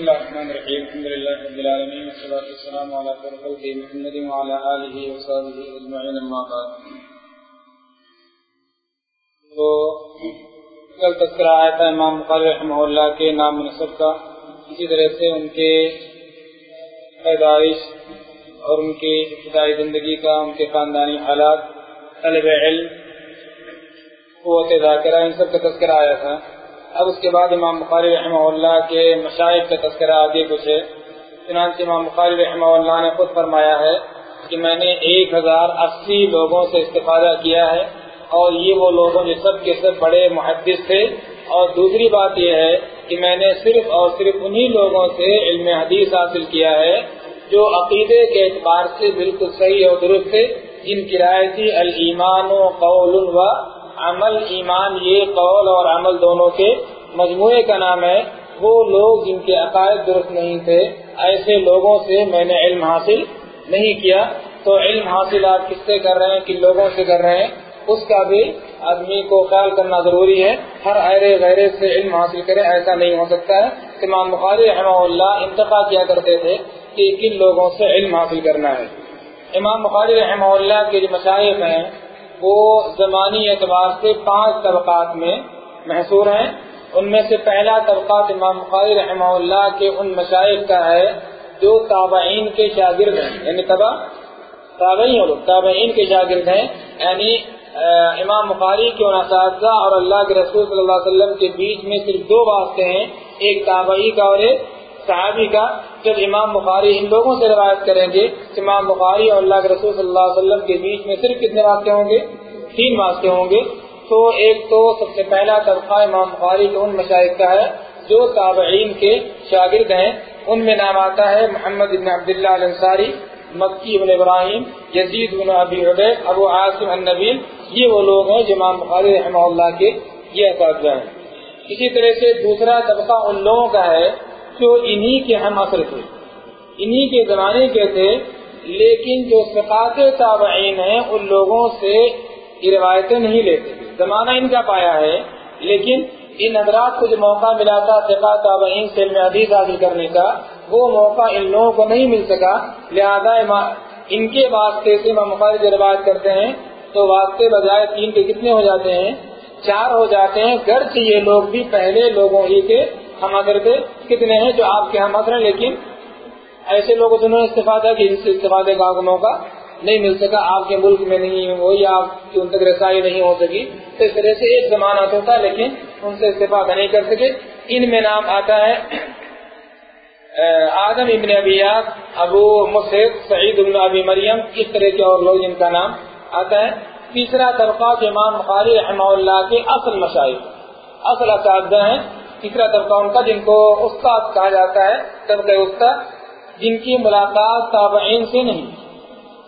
بسم الله الرحمن الرحيم الحمد لله رب العالمين والصلاة والسلام على خير خلقه محمد وعلى آله وصحبه أجمعين أما بعد تو کل تذکرہ آیا تھا امام بخاری رحمہ اللہ کے نام منصب کا اسی طرح سے ان کے پیدائش اور ان کی ابتدائی زندگی کا ان کے خاندانی حالات طلب علم قوت ذاکرہ ان سب کا تذکرہ آیا تھا اب اس کے بعد امام بخاری رحمہ اللہ کے مشاہد کا تذکرہ آگے کچھ ہے چنانچہ امام بخاری رحمہ اللہ نے خود فرمایا ہے کہ میں نے ایک ہزار اسی لوگوں سے استفادہ کیا ہے اور یہ وہ لوگوں جو سب کے سب بڑے محدث تھے۔ اور دوسری بات یہ ہے کہ میں نے صرف اور صرف انہی لوگوں سے علم حدیث حاصل کیا ہے جو عقیدے کے اعتبار سے بالکل صحیح اور درست تھے۔ جن کی رائے تھی المان و قول و عمل ایمان یہ قول اور عمل دونوں کے مجموعے کا نام ہے۔ وہ لوگ جن کے عقائد درست نہیں تھے، ایسے لوگوں سے میں نے علم حاصل نہیں کیا۔ تو علم حاصل آپ کس سے کر رہے ہیں؟ کن لوگوں سے کر رہے ہیں؟ اس کا بھی آدمی کو خیال کرنا ضروری ہے۔ ہر ایرے غیرے سے علم حاصل کرے، ایسا نہیں ہو سکتا ہے۔ امام بخاری رحمہ اللہ انتخاب کیا کرتے تھے کہ کن لوگوں سے علم حاصل کرنا ہے۔ امام بخاری رحمہ اللہ کے جو مشاہد ہیں وہ زمانی اعتبار سے پانچ طبقات میں محصور ہیں۔ ان میں سے پہلا طبقات امام بخاری رحمہ اللہ کے ان مشاعر کا ہے، جو تابعین کے شاگرد ہیں۔ یعنی تبا تابعین تابعین کے شاگرد ہیں۔ یعنی امام بخاری کے ان اساتذہ اور اللہ کے رسول صلی اللہ علیہ وسلم کے بیچ میں صرف دو واسطے ہیں۔ ایک تابعی کا اور ایک صحابی کا جب امام بخاری ان لوگوں سے روایت کریں گے امام بخاری اور اللہ کے رسول صلی اللہ علیہ وسلم کے بیچ میں صرف کتنے واسطے ہوں گے؟ تین واسطے ہوں گے۔ تو ایک تو سب سے پہلا طبقہ امام بخاری کے ان مشاہد کا ہے جو تابعین کے شاگرد ہیں۔ ان میں نام آتا ہے محمد بن عبداللہ الانصاری، مکی بن ابراہیم، یزید بن ابی عبید، ابو عاصم النبیل۔ یہ وہ لوگ ہیں جو امام بخاری رحمہ اللہ کے یہ اساتذہ ہیں۔ اسی طرح سے دوسرا طبقہ ان لوگوں کا ہے جو انہی کے ہم اثر تھے۔ انہی کے زمانے کے تھے، لیکن جو ثقافت تابعین ہیں، ان لوگوں سے یہ روایتیں نہیں لیتے۔ زمانہ ان کا پایا ہے، لیکن ان حضرات کو جو موقع ملا تھا ثقا تابعین سے علم حدیث حاصل کرنے کا، وہ موقع ان لوگوں کو نہیں مل سکا۔ لہذا ان کے واسطے سے مخالف روایت کرتے ہیں، تو واسطے بجائے تین کے کتنے ہو جاتے ہیں؟ چار ہو جاتے ہیں۔ گرچہ یہ لوگ بھی پہلے لوگوں ہی کے ہم اگر تھے کتنے ہیں جو آپ کے ہم اثر ہیں، لیکن ایسے لوگوں سے انہوں نے استفادہ کی جن سے استفادے کا موقع نہیں مل سکا، آپ کے ملک میں نہیں ہو یا آپ کی ان تک رسائی نہیں ہو سکی، تو اس طرح سے ایک زمانہ ہوتا لیکن ان سے استفادہ نہیں کر سکے۔ ان میں نام آتا ہے آدم ابن ابیات ابو مسد سعید ابن ابی مریم، اس طرح کے اور لوگ جن کا نام آتا ہے۔ تیسرا طبقہ امام بخاری رحمہ اللہ کے اصل مشاہد، اصل اساتذہ ہیں۔ تیسرا طبقہ ان کا جن کو استاد کہا جاتا ہے، طبقہ استاد جن کی ملاقات تابعین سے نہیں۔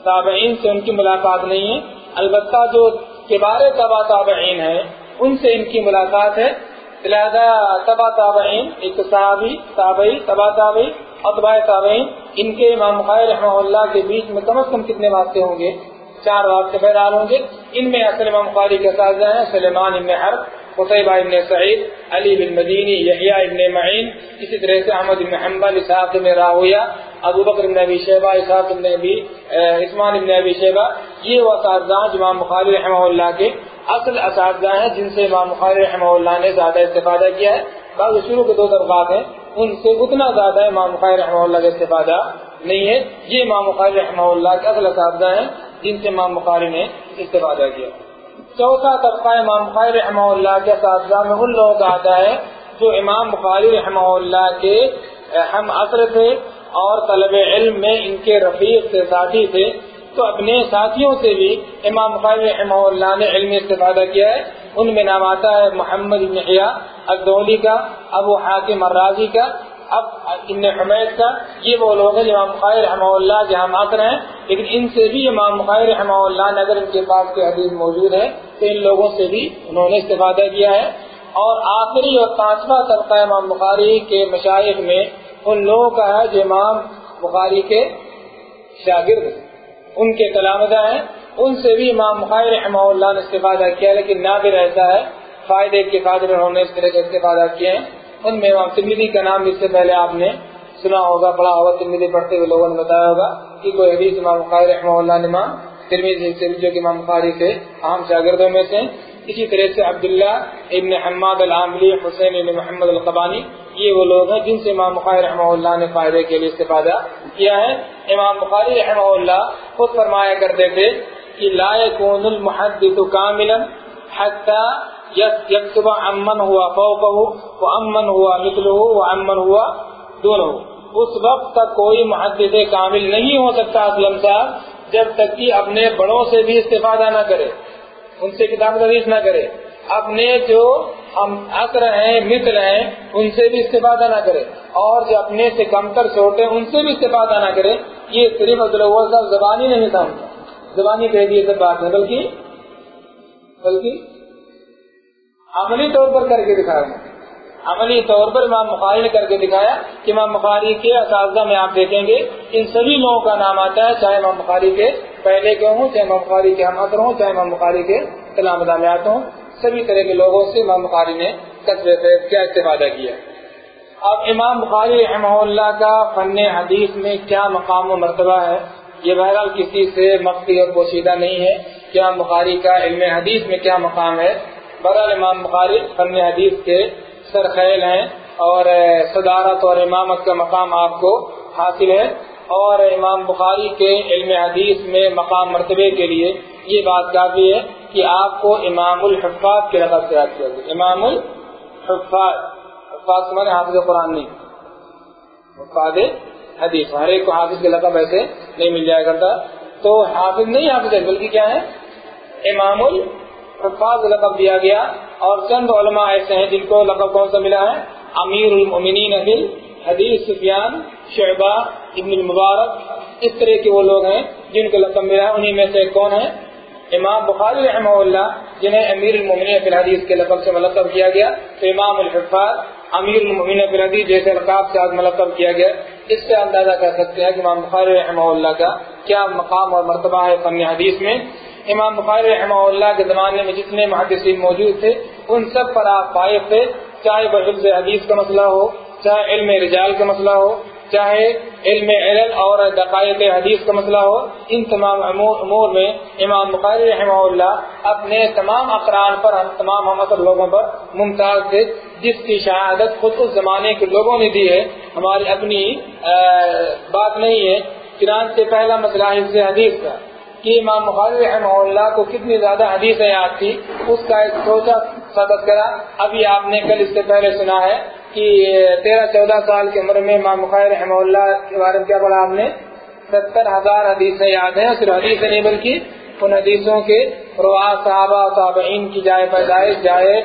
تابعین سے ان کی ملاقات نہیں ہے۔ البتہ جو کبار تبا تابعین ہیں، ان سے ان کی ملاقات ہے۔ لہٰذا تبا تابعین، ایک صحابی، تابعی، تبا تابعی اتباء تابعین، ان کے امام بخاری رحمہ اللہ کے بیچ میں کم از کم کتنے واسطے ہوں گے؟ چار واسطے بہرحال ہوں گے۔ ان میں اصل امام بخاری کے ساتھ ہیں سلیمان ابن حرب قطعبہ ابن سعید علی بن مدینی یحییٰ ابن معین اسی طرح سے احمد بن حنبل، اسحاق بن راویہ، ابو بکر بن ابی شیبہ، اسحاق بن ابی عثمان بن ابی شیبہ، یہ وہ اساتذہ امام بخاری رحمہ اللہ کے اصل اساتذہ ہیں، جن سے امام بخاری رحمہ اللہ نے زیادہ استفادہ کیا ہے۔ بعض شروع کے دو طبقات ہیں، ان سے اتنا زیادہ امام بخاری رحمہ اللہ کا استفادہ نہیں ہے۔ یہ امام بخاری رحمہ اللہ کے اصل اساتذہ ہیں، جن سے امام بخاری نے استفادہ کیا۔ چوتھا طبقہ امام بخاری رحمہ اللہ کے اساتذہ میں ان لوگوں کا آتا ہے، جو امام بخاری رحمہ اللہ کے ہم اثر تھے اور طلب علم میں ان کے رفیق سے ساتھی تھے۔ تو اپنے ساتھیوں سے بھی امام بخاری رحمہ اللہ نے علم استفادہ کیا ہے۔ ان میں نام آتا ہے محمد بن اقدولی کا، ابو حاکم الرازی کا اب ابن حمید کا یہ وہ لوگ ہیں امام بخاری رحمہ اللہ کے ہم ہیں، لیکن ان سے بھی امام بخاری رحمہ اللہ نے اگر ان کے پاس کوئی حدیث موجود ہے تو ان لوگوں سے بھی انہوں نے استفادہ کیا ہے۔ اور آخری اور پانچواں طبقہ امام بخاری کے مشاہد میں ان لوگوں کا ہے جو امام بخاری کے شاگرد ان کے کلامدہ ہیں۔ ان سے بھی امام بخاری رحمہ اللہ نے استفادہ کیا، لیکن نادر ایسا ہے، فائدے کے فائدے انہوں نے اس طرح کا استفادہ کیے ہیں۔ ان میں امام ترمیدی کا نام اس سے پہلے آپ نے سنا ہوگا پڑھا ہوگا ترمیدی پڑھتے ہوئے لوگوں نے بتایا ہوگا کہ کوئی حدیث امام بخاری رحمہ اللہ نے امام ترمیدی سے، جو کہ امام بخاری کے اہم شاگردوں میں سے اسی طرح سے عبداللہ ابن حماد العاملی، حسین ابن محمد القبانی، یہ وہ لوگ ہیں جن سے امام بخاری رحمہ اللہ نے فائدے کے لیے استفادہ کیا ہے۔ امام بخاری رحمہ اللہ خود فرمایا کرتے تھے کہ لا يكون المحدث كاملا حتى يكتب عمن هو فوقه وعمن هو مثله وعمن هو دونه اس وقت تک کوئی محدث کامل نہیں ہو سکتا اسلم صاحب، جب تک کہ اپنے بڑوں سے بھی استفادہ نہ کرے، ان سے کتاب حدیث نہ کرے۔ اپنے جو ہم اثر ہیں مثل ہیں، ان سے بھی استفادہ نہ کرے۔ اور جو اپنے سے کمتر چھوٹے ان سے بھی استفادہ نہ کرے۔ یہ صرف صاحب زبانی نہیں تھا۔ ان کا زبانی کہہ دیے سب بات ہے بلکہ بلکہ عملی طور پر کر کے دکھایا۔ عملی طور پر امام بخاری نے کر کے دکھایا کہ امام بخاری کے اساتذہ میں آپ دیکھیں گے، ان سبھی لوگوں کا نام آتا ہے، چاہے امام بخاری کے پہلے کے ہوں، چاہے امام بخاری کے ہم اثر ہوں، چاہے امام بخاری کے کلام دامیات ہوں، سبھی طرح کے لوگوں سے امام بخاری نے قصبے سے کیا استفادہ کیا۔ اب امام بخاری رحمہ اللہ کا فن حدیث میں کیا مقام و مرتبہ ہے؟ یہ بہرحال کسی سے مفتی اور پوشیدہ نہیں ہے کہ امام بخاری کا علم حدیث میں کیا مقام ہے۔ بہرحال امام بخاری فن حدیث کے سرخیل ہیں اور صدارت اور امامت کا مقام آپ کو حاصل ہے اور امام بخاری کے علم حدیث میں مقام مرتبے کے لیے یہ بات کافی ہے کہ آپ کو امام الحفاظ کے لقب سے یاد کیا گیا امام الحفاظ، حفاظ کے معنی حافظ قرآن نہیں۔ حفاظ حدیث، ہر ایک کو حافظ کے لقب ایسے نہیں مل جایا کرتا۔ تو حافظ نہیں حافظ ہے، بلکہ کیا ہے؟ امام الحفاظ لقب دیا گیا اور چند علماء ایسے ہیں جن کو لقب کون سا ملا ہے؟ امیر المؤمنین ابل حدیث سفیان، شعبہ، ابن المبارک، اس طرح کے وہ لوگ ہیں جن کو لقب ملا ہے انہیں میں سے کون ہے؟ امام بخاری رحمہ اللہ، جنہیں امیر المومن فی الحدیث کے لقب سے ملقب کیا گیا، تو امام الحفاظ، امیر المومن فی الحدیث جیسے لقاب سے آج ملقب کیا گیا۔ اس سے اندازہ کر سکتے ہیں کہ امام بخاری رحمہ اللہ کا کیا مقام اور مرتبہ ہے فن حدیث میں۔ امام بخاری رحمہ اللہ کے زمانے میں جتنے محدثین موجود تھے، ان سب پر آپ فائق تھے، چاہے وہ حفظ حدیث کا مسئلہ ہو، چاہے علم رجال کا مسئلہ ہو، چاہے علم علل اور دقائق حدیث کا مسئلہ ہو، ان تمام امور میں امام بخاری رحمہ اللہ اپنے تمام اقران پر، ہم تمام ہم اثر لوگوں پر ممتاز تھے، جس کی شہادت خود اس زمانے کے لوگوں نے دی ہے۔ ہماری اپنی بات نہیں ہے کران سے پہلا مسئلہ حفظ حدیث کا۔ کہ امام بخاری رحمہ اللہ کو کتنی زیادہ حدیثیں یاد تھی، اس کا ایک سوچا صدق کرا۔ ابھی آپ نے کل اس سے پہلے سنا ہے کہ تیرہ، چودہ سال کی عمر میں امام بخاری رحمہ اللہ کے بارے میں کیا پڑھا آپ نے؟ ستر ہزار حدیثیں یاد ہیں، صرف حدیث نہیں بلکہ ان حدیثوں کے روا صحابہ صابعین کی جائے پیدائش، جائے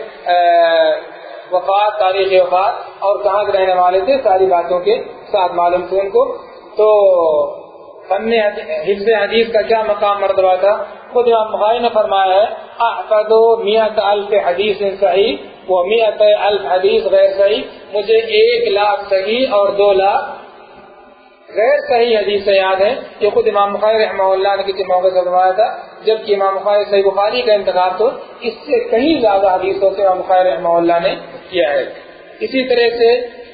وفات، تاریخ وفات اور کہاں کے رہنے والے تھے، ساری باتوں کے ساتھ معلوم تھے ان کو۔ تو فن حفظ حدیث کا کیا مقام مرتبہ تھا، خود امام بخاری نے فرمایا ہے احفظ میت الف حدیث صحیح وہ میت الف حدیث غیر صحیح، مجھے ایک لاکھ صحیح اور دو لاکھ غیر صحیح حدیث سے یاد ہے یہ خود امام بخاری رحمہ اللہ نے کسی موقع سے فرمایا تھا، جبکہ امام بخاری صحیح بخاری کا انتخاب تو اس سے کہیں زیادہ حدیثوں سے امام بخاری رحمہ اللہ نے کیا ہے۔ اسی طرح سے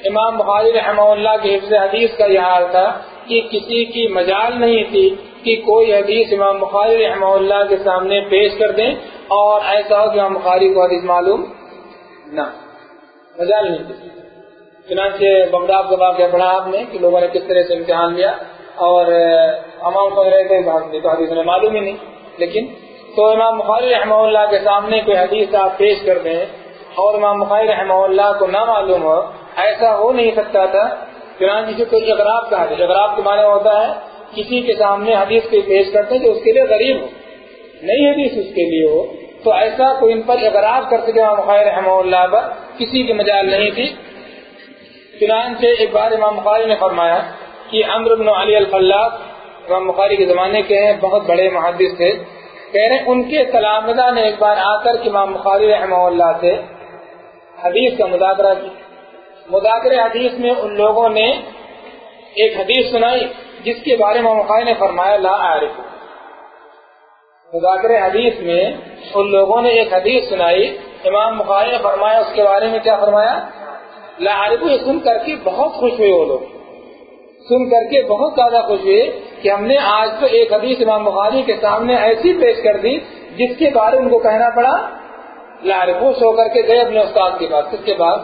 امام بخاری رحمہ اللہ کے حفظ حدیث کا یہ حال تھا کہ کسی کی مجال نہیں تھی کہ کوئی حدیث امام بخاری رحمہ اللہ کے سامنے پیش کر دیں اور ایسا ہو کہ امام بخاری کو حدیث معلوم نہ مجال نہیں تھی۔ چنانچہ بغداد کا واقعہ پڑھا آپ نے کہ لوگوں نے کس طرح سے امتحان لیا اور امام کو رہے تھے تو حدیث میں معلوم ہی نہیں۔ لیکن تو امام بخاری رحمہ اللہ کے سامنے کوئی حدیث آپ پیش کر دیں اور امام بخاری رحمہ اللہ کو نہ معلوم ہو، ایسا ہو نہیں سکتا تھا چنانچہ سے کوئی اغراب کا حدیث اغراب کے معنی ہوتا ہے، کسی کے سامنے حدیث کو پیش کرتے ہیں جو اس کے لیے غریب ہو۔ نئی حدیث اس کے لیے ہو۔ تو ایسا کوئی ان پر اغراب کر سکے امام بخاری رحمہ اللہ پر، کسی کی مجال نہیں تھی۔ چنانچہ ایک بار امام بخاری نے فرمایا کہ امر بن علی الفلاق امام بخاری کے زمانے کے ہیں بہت بڑے محدث تھے۔ کہہ رہے ان کے تلامدہ نے ایک بار آ کر امام بخاری رحمہ اللہ سے حدیث کا مذاکرہ کی مذاکر حدیث میں ان لوگوں نے ایک حدیث سنائی جس کے بارے میں بخاری نے فرمایا، لا عارف مذاکر حدیث میں ان لوگوں نے ایک حدیث سنائی، امام بخاری نے فرمایا، اس کے بارے میں کیا فرمایا؟ لارب سن کر کے بہت خوش ہوئے وہ لوگ۔ سن کر کے بہت زیادہ خوش ہوئے کہ ہم نے آج تو ایک حدیث امام بخاری کے سامنے ایسی پیش کر دی جس کے بارے ان کو کہنا پڑا لارب خوش ہو کر کے گئے اپنے استاد کے پاس۔ اس کے بعد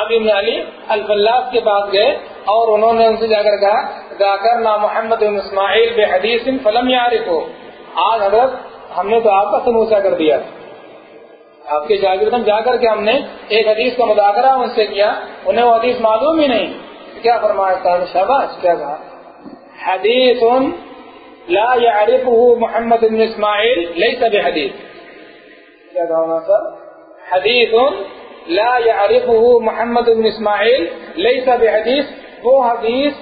ابن علی الفلاح کے پاس گئے اور انہوں نے ان سے جا کر کہا گا کر نا محمد بن اسماعیل بے حدیث فلم یارف ہو آج حضرت ہم نے تو آپ کا سموسا کر دیا۔ آپ کے شاگردن جا کر کے ہم نے ایک حدیث کا مذاکرہ ان سے کیا، انہیں وہ حدیث معلوم ہی نہیں۔ کیا فرمایا صاحب شہباز کیا کہا؟ حدیث لا يعرفه محمد بن اسماعیل ليس بحدیث. کیا کہا سر؟ حدیث لا يعرفه محمد بن اسماعیل ليس بحدیث، وہ حدیث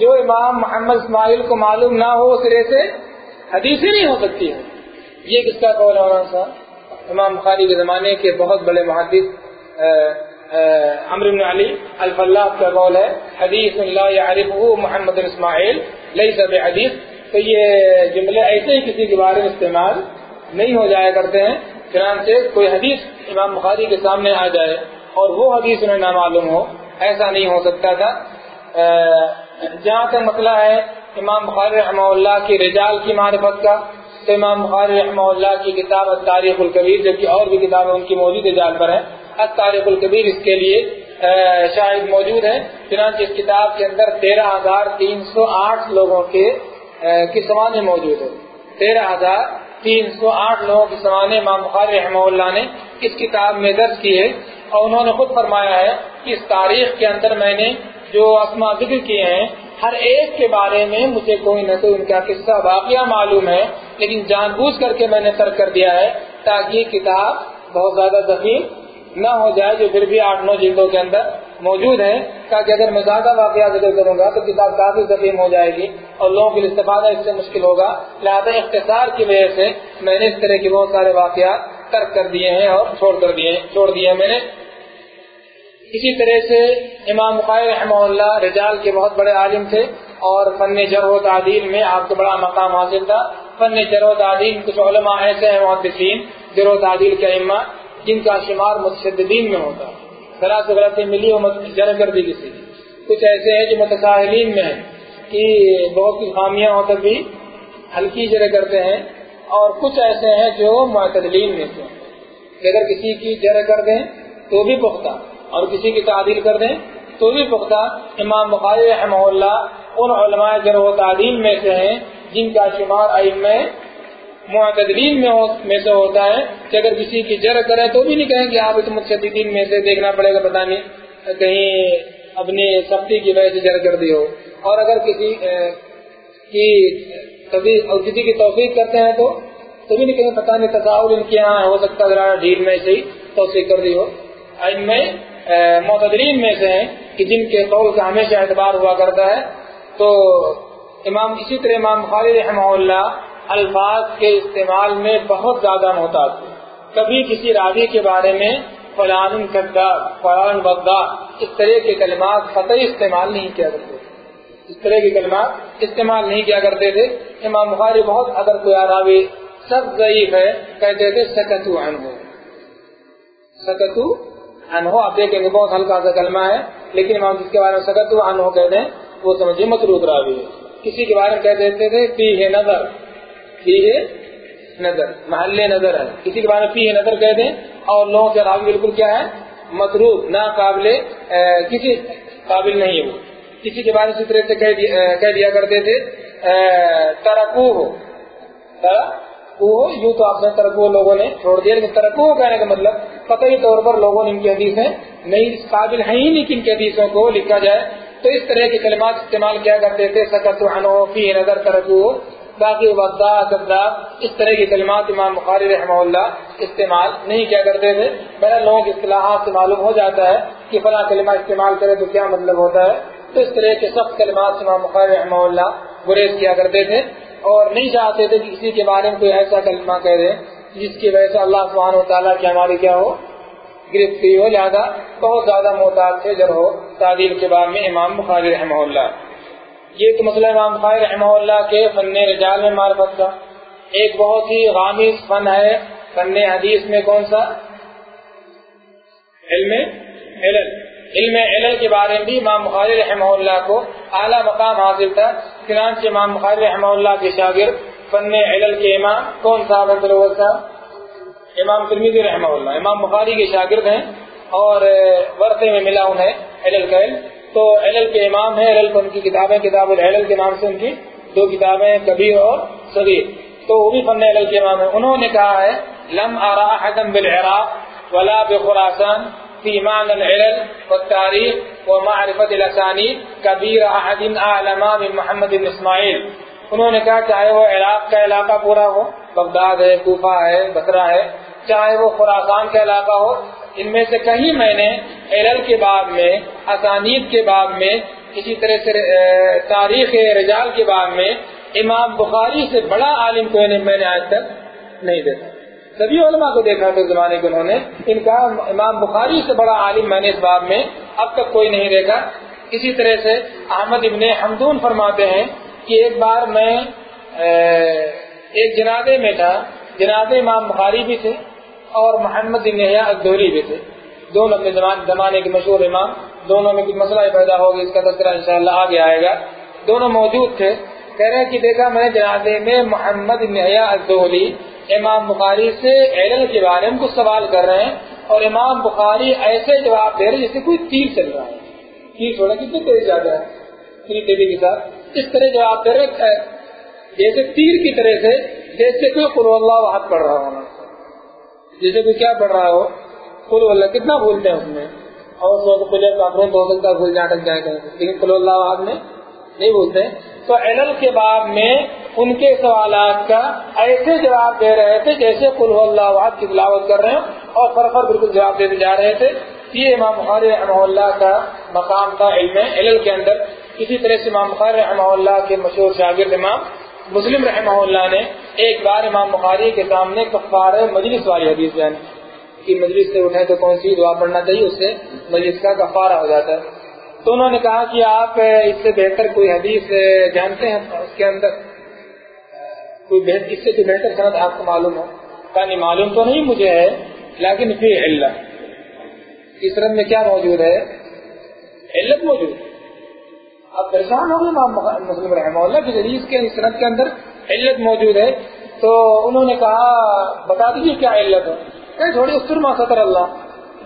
جو امام محمد اسماعیل کو معلوم نہ ہو سرے سے، حدیث ہی نہیں ہو سکتی ہے۔ یہ کس کا قول ہے صاحب؟ امام بخاری کے زمانے کے بہت بڑے محدث امر بن علی الفلاح کا قول ہے۔ حدیث اللہ یعرف محمد اسماعیل لئی سب حدیث تو یہ جملے ایسے ہی کسی کے بارے میں استعمال نہیں ہو جایا کرتے ہیں۔ چنانچہ کوئی حدیث امام بخاری کے سامنے آ جائے اور وہ حدیث انہیں نہ معلوم ہو، ایسا نہیں ہو سکتا تھا۔ جہاں تک مسئلہ ہے، امام بخاری رحمہ اللہ کی رجال کی معرفت کا، تو امام بخاری رحمہ اللہ کی کتاب تاریخ القبیر جبکہ اور بھی کتابیں ان کی موجود رجال پر ہیں۔ تاریخ القبیر اس کے لیے شاید موجود ہے چنانچہ اس کتاب کے اندر تیرہ ہزار تین سو آٹھ لوگوں کے سوانے موجود ہے تیرہ ہزار تین سو آٹھ لوگوں کے سوانے امام بخاری رحمہ اللہ نے اس کتاب میں درج کی ہے اور انہوں نے خود فرمایا ہے کہ اس تاریخ کے اندر میں نے جو اسما ذکر کیے ہیں، ہر ایک کے بارے میں مجھے کوئی نہ کوئی ان کا قصہ واقعہ معلوم ہے، لیکن جان بوجھ کر کے میں نے ترک کر دیا ہے تاکہ یہ کتاب بہت زیادہ ذخیر نہ ہو جائے جو پھر بھی آٹھ نو جلدوں کے اندر موجود ہے۔ تاکہ اگر میں زیادہ واقعہ ذکر کروں گا تو کتاب کافی ذخیم ہو جائے گی۔ اور لوگوں کے لیے استفادہ اس سے مشکل ہوگا۔ لہٰذا اختصار کی وجہ سے میں نے اس طرح کے بہت سارے واقعات ترک کر دیے ہیں اور چھوڑ کر دیے چھوڑ دیے میں نے۔ اسی طرح سے امام بخاری رحمہ اللہ رجال کے بہت بڑے عالم تھے اور فن جر و تعدیل میں آپ کو بڑا مقام حاصل تھا۔ فن جر و تعدیل کچھ علماء ایسے ہیں محدثین جر و تعدیل کے اما جن کا شمار متشددین میں ہوتا غلط غلطی ملی اور جر کر دی کسی کچھ ایسے ہیں جو متساہلین میں ہیں۔ کہ بہت سی خامیاں ہو کر بھی ہلکی جرے کرتے ہیں اور کچھ ایسے ہیں جو معتدلین میں سے اگر کسی کی جرے کر دیں تو بھی پختہ، اور کسی کی تعدیل کر دیں تو بھی پختہ۔ امام بخاری رحمہ اللہ ان علماء جر و تعدیل میں سے ہیں جن کا شمار ام معتدلین میں سے ہوتا ہے کہ اگر کسی کی جر کریں تو بھی نہیں کہیں کہ آپ اس متشدین میں سے دیکھنا پڑے گا پتا نہیں، کہیں اپنی سختی کی وجہ سے جر کر دی ہو۔ اور اگر کسی کی اور کسی کی توفیق کرتے ہیں تو تو بھی نہیں کہیں پتا نہیں تصاور ان کے یہاں ہو سکتا ذرا ڈھیل میں سے ہی توفیق کر دی ہو۔ ان میں معتدرین میں سے ہیں کہ جن کے قول کا ہمیشہ اعتبار ہوا کرتا ہے۔ تو امام، اسی طرح امام بخاری رحمہ اللہ الفاظ کے استعمال میں بہت زیادہ محتاط تھے۔ کبھی کسی راوی کے بارے میں فلان فلان ودا اس طرح کے کلمات خطر استعمال نہیں کیا کرتے۔ اس طرح کے کلمات استعمال نہیں کیا کرتے تھے۔ امام بخاری بہت اگر کوئی راوی سب ضعیف ہے، کہتے تھے، سکتو انہو سکتو انہو آپ دیکھیں گے بہت ہلکا سا کلمہ ہے، لیکن امام جس کے بارے میں سکت انہو کہتے ہیں، وہ سمجھیے مسرود راوی ہے۔ کسی کے بارے میں کہہ دیتے تھے پی ہے نظر پی ہے نظر، محل نظر ہے۔ کسی کے بارے میں پی ہے نظر کہہ دیں اور لوگوں کے راوی بالکل کیا ہے؟ مطروب نہ قابل کسی قابل نہیں ہے وہ۔ کسی کے بارے میں اسی طرح سے کہہ دیا کرتے تھے ترکو ہو یوں تو آپ نے ترکو لوگوں نے چھوڑ دیا، لیکن ترکو کہنے کا مطلب قطعی طور پر لوگوں نے ان کی حدیثیں نہیں، قابل ہیں ہی نہیں کہ ان کی حدیثوں کو لکھا جائے۔ تو اس طرح کے کلمات استعمال کیا کرتے تھے، سکت فی نظر ترکو باقی وقدا سدا اس طرح کی کلمات امام بخاری رحمہ اللہ استعمال نہیں کیا کرتے تھے۔ میرا لوگوں کی اصطلاحات سے معلوم ہو جاتا ہے کہ فلاں کلمہ استعمال کرے تو کیا مطلب ہوتا ہے۔ تو اس طرح کے سخت کلمات امام بخاری رحمہ اللہ گریز کیا کرتے تھے اور نہیں چاہتے تھے کہ کسی کے بارے میں کوئی ایسا کلمہ کہہ دے جس کی وجہ سے اللہ سبحانہ و تعالیٰ کی ہماری کیا ہو گرفتی ہو، لہٰذا بہت زیادہ محتاط تھے جب ہو تعدیل کے بعد میں امام بخاری رحمہ اللہ۔ یہ تو مسئلہ امام بخاری رحمہ اللہ کے فن رجال میں معرفت کا۔ ایک بہت ہی غامض فن ہے فن حدیث میں کون سا؟ علم علم علم علل کے بارے میں بھی امام بخاری رحمہ اللہ کو اعلیٰ مقام حاصل تھا۔ چنانچہ امام بخاری رحمہ اللہ کے شاگرد فن علل کے امام کون صاحب صاحب۔ امام ترمیزی رحمہ اللہ۔ امام بخاری کے شاگرد ہیں اور ورثے میں ملا انہیں علل کا علم۔ تو علل کے امام ہیں، علل ان کی کتابیں کتاب العلل کے نام سے ان کی دو کتابیں کبیر اور صغیر۔ تو وہ بھی فن علل کے امام ہیں۔ انہوں نے کہا ہے، لم ارا حدم بالعراق ولا بخراسان۔ في معنى العلل والتاريخ ومعرفة الاسانید كبير احد اعلم من محمد بن اسماعیل انہوں نے کہا چاہے وہ عراق کا علاقہ پورا ہو، بغداد ہے، کوفہ ہے بسرا ہے، چاہے وہ خوراسان کا علاقہ ہو، ان میں سے کہیں میں نے علل کے بعد میں، اسانید کے بعد میں کسی طرح سے تاریخ رجال کے بعد میں، امام بخاری سے بڑا عالم کو میں نے آج تک نہیں دیکھا۔ سبھی علماء کو دیکھا تھا زمانے کے انہوں نے۔ ان کا امام بخاری سے بڑا عالم میں نے اس باب میں اب تک کوئی نہیں دیکھا۔ اسی طرح سے احمد ابن حمدون فرماتے ہیں کہ ایک بار میں ایک جنازے میں تھا۔ جنازے امام بخاری بھی تھے اور محمد ادوری بھی تھے۔ دونوں اپنے زمانے کے مشہور امام۔ دونوں میں کچھ مسئلہ پیدا ہوگا، اس کا تذکرہ انشاءاللہ آگے آئے گا۔ دونوں موجود تھے۔ کہہ رہے ہیں کہ دیکھا میں جنازے میں محمد ادوری امام بخاری سے علل کے بارے میں کچھ سوال کر رہے ہیں اور امام بخاری ایسے جواب دے رہے جیسے کوئی تیر چل رہا ہے۔ تیر چھوڑا کتنی تیز زیادہ ہے؟ تیر تیزی کے ساتھ۔ اس طرح جواب دے رہے جیسے تیر کی طرح سے جیسے کوئی قرو اللہ ہاتھ پڑھ رہا ہونا جیسے کوئی کیا پڑھ رہا ہو؟ قرو اللہ کتنا بھولتے ہیں اس میں؟ اور لوگ پلیئر کانفرنس ہو سکتا ہے بھول جاٹک جائے گا لیکن قرو اللہ ہاتھ میں نہیں بھولتے۔ تو علل کے بعد میں ان کے سوالات کا ایسے جواب دے رہے تھے جیسے کل اللہ آباد کی تلاوت کر رہے ہیں اور فرفر بالکل جواب دیتے جا رہے تھے۔ یہ امام بخاری رحمہ اللہ کا مقام تھا، علم علل کے اندر۔ اسی طرح سے امام بخاری رحمہ اللہ کے مشہور شاگرد امام مسلم رحمہ اللہ نے ایک بار امام بخاری کے سامنے کفار مجلس والی حدیث بیان کی۔ مجلس سے اٹھے تو کون سی دعا پڑھنا چاہیے؟ اس سے مجلس کا کفارہ ہو جاتا ہے۔ تو انہوں نے کہا کہ آپ اس سے بہتر کوئی حدیث جانتے ہیں اس کے اندر؟ کوئی اس سے کوئی بہتر صنعت آپ کو معلوم ہو؟ نہیں معلوم تو نہیں مجھے ہے، لیکن پھر علت۔ اس رنگ میں کیا موجود ہے؟ علت موجود۔ اب پریشان ہو گئے مسلم رحمہ اللہ کی حدیث کے صنعت کے اندر علت موجود ہے۔ تو انہوں نے کہا، بتا دیجیے کیا علت ہے؟ تھوڑی استرما سطر اللہ۔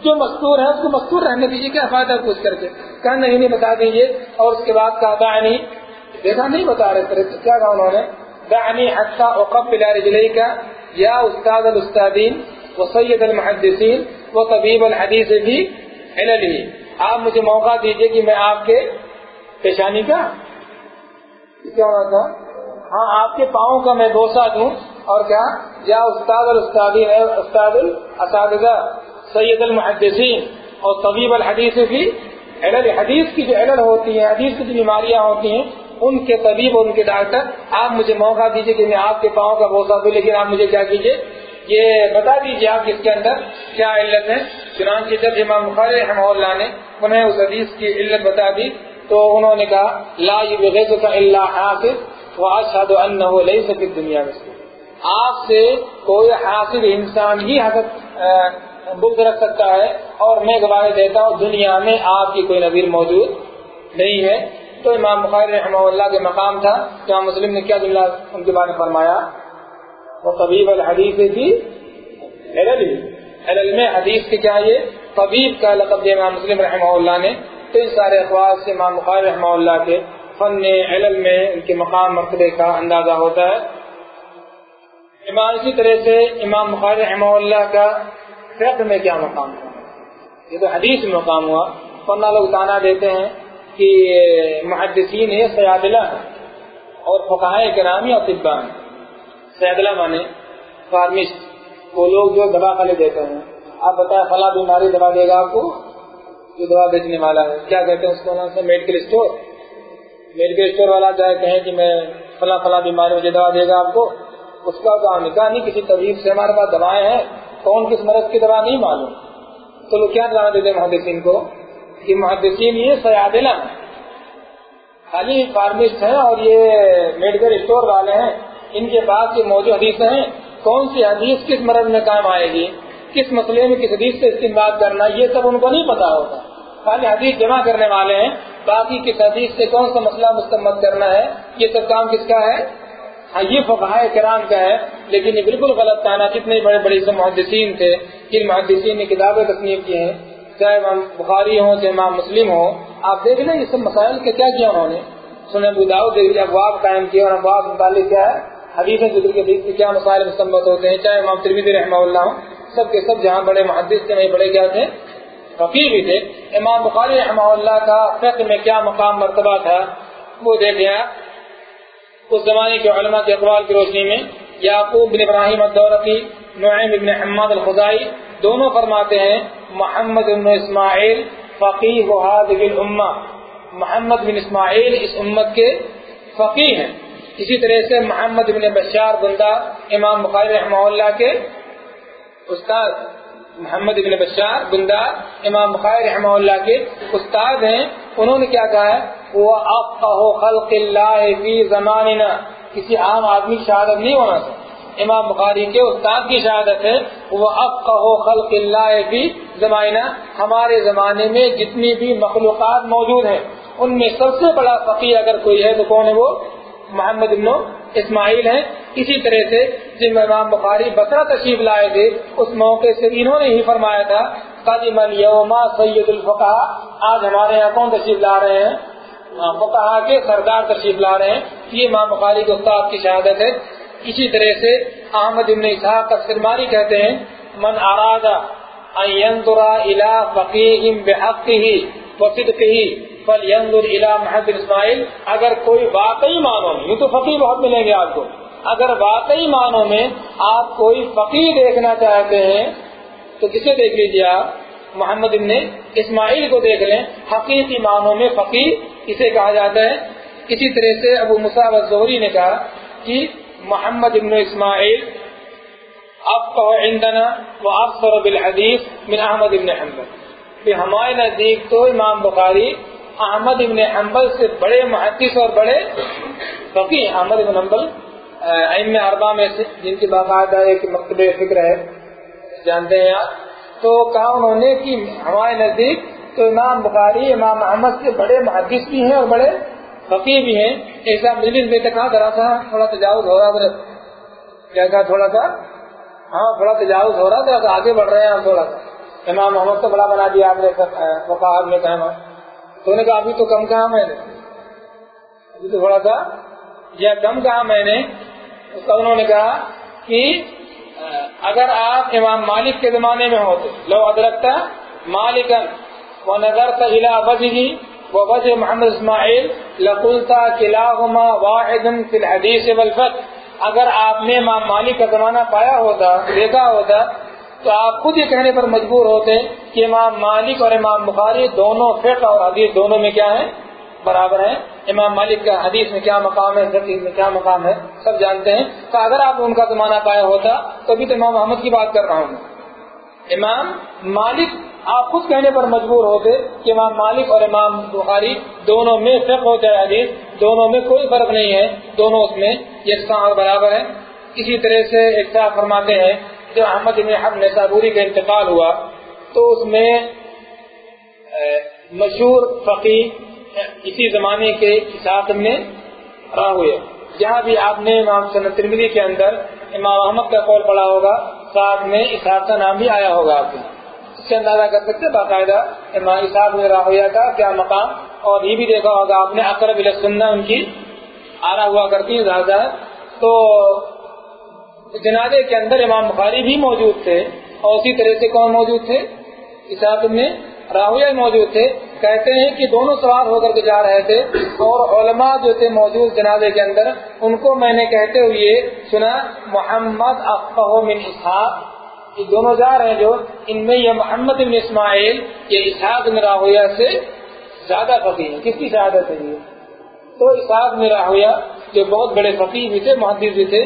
جو مستور ہے، اس کو مستور رہنے دیجیے کیا فائدہ پوچھ کر کے؟ کہا، نہیں نہیں، بتا دیجیے اور اس کے بعد کہا دعنی دیکھا، نہیں بتا رہے کیا کہا انہوں نے؟ دعنی حقہ اوقب رجلئی کا یا استاد الاستادین و سید المحدثین و طبیب الحدیث بھی عللی آپ مجھے موقع دیجیے کہ میں آپ کے پیشانی کا کیا ہونا تھا؟ ہاں آپ کے پاؤں کا میں بوسا دوں اور کیا؟ یا استاد الاستادین استاد الاساتذہ، سید المحدثین اور طبیب الحدیث بھی علل. حدیث کی جو علل ہوتی ہیں، حدیث کی جو بیماریاں ہوتی ہیں ان کے طبیب اور ان کے ڈاکٹر، آپ مجھے موقع دیجیے کہ میں آپ کے پاؤں کا بوسا دوں لیکن آپ مجھے کیا کیجیے یہ بتا دیجیے آپ اس کے اندر کیا علت ہے؟ چنانچہ جب امام بخاری رحمہ اللہ نے انہیں اس حدیث کی علت بتا دی تو انہوں نے کہا، لا کا اللہ حافظ وہ اشاد انہو لئی دنیا میں آپ سے کوئی حاصل انسان ہی حضرت بغض رکھ سکتا ہے اور میں گواہی دیتا ہوں، دنیا میں آپ کی کوئی نظیر موجود نہیں ہے۔ تو امام بخاری رحمہ اللہ کے مقام تھا امام مسلم نے کیا جملہ ان کے بارے میں فرمایا؟ وہ طبیب الحدیث تھی۔ علل میں حدیث کے کیا یہ؟ طبیب کا لقب دیا امام مسلم رحمہ اللہ نے۔ تو ان سارے اخبار سے امام بخاری رحمہ اللہ کے فن علل میں ان کے مقام، مرتبے کا اندازہ ہوتا ہے۔ امام اسی طرح سے امام بخاری رحمہ اللہ کا فقہ میں کیا مقام ہوا یہ تو حدیث میں مقام ہوا۔ ورنہ لوگ تانا دیتے ہیں۔ کہ محدثین سیادلہ اور فقائے کرامی اور طبان سیادلہ مانے، فارمسٹ۔ وہ لوگ جو دوا خالے دیتے ہیں۔ آپ بتائیں، فلاں بیماری دوا دے گا آپ کو؟ جو دوا بیچنے والا ہے۔ کیا کہتے ہیں اس کو؟ نام سے میڈیکل اسٹور میڈیکل اسٹور والا چاہے کہیں کہ میں فلاں فلاں بیماری مجھے دوا دے گا آپ کو، اس کا کام نکاح نہیں، کسی طبیب سے ہمارے پاس دوائیں ہیں کون کس مرض کی دوا نہیں معلوم۔ تو لوگ کیا دعویٰ دیتے محدثین کو؟ کہ محدثین یہ سیادلہ خالی فارمسٹ ہیں اور یہ میڈیکل اسٹور والے ہیں، ان کے پاس یہ موجود حدیث ہیں۔ کون سی حدیث کس مرض میں کام آئے گی؟ کس مسئلے میں کس حدیث سے استعمال کرنا؟ یہ سب ان کو نہیں پتا ہوتا خالی حدیث جمع کرنے والے ہیں۔ باقی کس حدیث سے کون سا مسئلہ مستمت کرنا ہے؟ یہ سب کام کس کا ہے؟ ہاں یہ فقہ کرام کا ہے۔ لیکن یہ بالکل غلط تھا نا جتنے بڑے بڑے محدثین تھے۔ جن محدثین نے کتابیں تصنیف کی ہیں؟ چاہے امام بخاری ہوں چاہے امام مسلم ہو آپ دیکھ لیں یہ سب مسائل کے کیا کیا انہوں نے۔ سنیں بداؤ دیکھ لیا ابواب قائم کیا اور ابواب متعلق کیا ہے؟ حدیث ذکر کے حدیث کے کیا مسائل مستمت ہوتے ہیں؟ چاہے امام ترمیدی رحمہ اللہ ہوں، سب کے سب جہاں بڑے محدث تھے وہیں بڑے کیا تھے؟ فقیر بھی تھے۔ امام بخاری رحمہ اللہ کا فقہ میں کیا مقام، مرتبہ تھا؟ وہ دیکھ لیا اس زمانے کے علماء کے اقوال کی روشنی میں یعقوب بن ابراہیم الدورتی نعیم بن حماد الخزائی دونوں فرماتے ہیں، محمد بن اسماعیل فقیر الامہ۔ محمد بن اسماعیل اس امت کے فقیر ہیں۔ اسی طرح سے محمد بن بشار بندہ امام بخاری رحمہ اللہ کے استاد، محمد بن بشار بندہ امام بخاری رحمہ اللہ کے استاد ہیں۔ انہوں نے کیا کہا ہے؟ وہ خلق اللہ فی زماننا کسی عام آدمی کی شہادت نہیں ہونا تھا۔ امام بخاری کے استاد کی شہادت ہے، وہ خلق اللہ فی زمانہ۔ ہمارے زمانے میں جتنی بھی مخلوقات موجود ہیں، ان میں سب سے بڑا فقیر اگر کوئی ہے تو کون ہے وہ؟ محمد ابن اسماعیل ہیں۔ اسی طرح سے جن امام بخاری بکرا تشریف لائے تھے، اس موقع سے انہوں نے ہی فرمایا تھا قدیم الما سید الفقہ آج ہمارے یہاں کون تشریف لا رہے ہیں؟ ہاں، فقہ کے سردار تشریف لا رہے ہیں۔ یہ امام بخاری کے استاد کی شہادت ہے۔ اسی طرح سے احمد ابن اسحاق تفسرماری کہتے ہیں، من ارادہ الى فقیر بحقه وصدقه فلینظر الى محمد اسماعیل اگر کوئی واقعی معنوں میں یہ تو فقیر بہت ملیں گے آپ کو۔ اگر واقعی معنوں میں آپ کوئی فقیر دیکھنا چاہتے ہیں، تو کسے دیکھ لیجیے آپ؟ محمد ابن اسماعیل کو دیکھ لیں۔ حقیقی معنوں میں فقیر اسے کہا جاتا ہے؟ اسی طرح سے ابو مصعب الزہری نے کہا کہ محمد ابن اسماعیل اب عندنا وہ افسر بالحدیث من احمد ابن حنبل۔ ہمارے نزدیک تو امام بخاری احمد ابن حنبل سے بڑے محدث اور بڑے فقی احمد ابن حنبل ام اربا میں سے، جن کی باقاعدہ ایک مکتب فکر ہے، جانتے ہیں آپ۔ تو کہا انہوں نے کہ ہمارے نزدیک تو امام بخاری، امام احمد سے بڑے محدث بھی ہیں اور بڑے فقی بھی ہیں۔ ایسا مجلس میں کہا ذرا سا تھوڑا تجاوز ہو رہا کیا کہا تھوڑا سا؟ ہاں تھوڑا تجاوز ہو رہا تھا آگے بڑھ رہے ہیں ہم تھوڑا۔ سا امام محمد تو بڑا بنا دیا آپ نے وقار نے کہا تو نے کہا ابھی تو کم کہا میں نے۔ ابھی تو تھوڑا سا، یا کم کہا میں نے۔ تو انہوں نے کہا کہ اگر آپ امام مالک کے زمانے میں ہوتے، لو ادرکتا مالک وہ نظر تلا وجہ وہ وجہ محمد اسماعیل لقلتا قلعہ واحد فی الحدیث والفت اگر آپ نے امام مالک کا زمانہ پایا ہوتا، دیکھا ہوتا، تو آپ خود یہ کہنے پر مجبور ہوتے کہ امام مالک اور امام بخاری دونوں فقہ اور حدیث دونوں میں کیا ہیں؟ برابر ہیں. امام مالک کا حدیث میں کیا مقام ہے؟ حدیث میں کیا مقام ہے؟ سب جانتے ہیں. تو اگر آپ ان کا زمانہ پایا ہوتا، تو ابھی تو امام محمد کی بات کر رہا ہوں۔ امام مالک، آپ خود کہنے پر مجبور ہوتے کہ امام مالک اور امام بخاری دونوں میں فقہ ہو جائے حدیث دونوں میں کوئی فرق نہیں ہے، دونوں اس میں یکساں اور برابر ہے اسی طرح سے ایک فرماتے ہیں جب احمد حق نصابوری کا انتقال ہوا، تو اس میں مشہور فقی اسی زمانے کے حساب میں رہا ہوئے جہاں بھی آپ نے امام ترمیدی کے اندر امام احمد کا قول پڑا ہوگا ساتھ میں اسحاق کا نام بھی آیا ہوگا آپ اس سے اندازہ کر سکتے باقاعدہ امام اسحاق میں راہویا کا کیا مقام اور یہ بھی دیکھا ہوگا آپ نے، اقرب السنہ ان کی آرا ہوا کرتی ہیں زیادہ تو جنازے کے اندر امام بخاری بھی موجود تھے اور اسی طرح سے کون موجود تھے؟ میں راہویا موجود تھے۔ کہتے ہیں کہ دونوں سوار ہو کر کے جا رہے تھے اور علماء جو تھے موجود جنازے کے اندر، ان کو میں نے کہتے ہوئے سنا، محمد من اسحاق. یہ دونوں جا رہے ہیں جو، ان میں یہ محمد بن اسماعیل، یہ اسحاق میں راہویا سے زیادہ فقی ہیں. کس کی شہادت ہے یہ؟ تو اسحاق میں راہویا جو بہت بڑے فقی بھی تھے، محدث بھی تھے،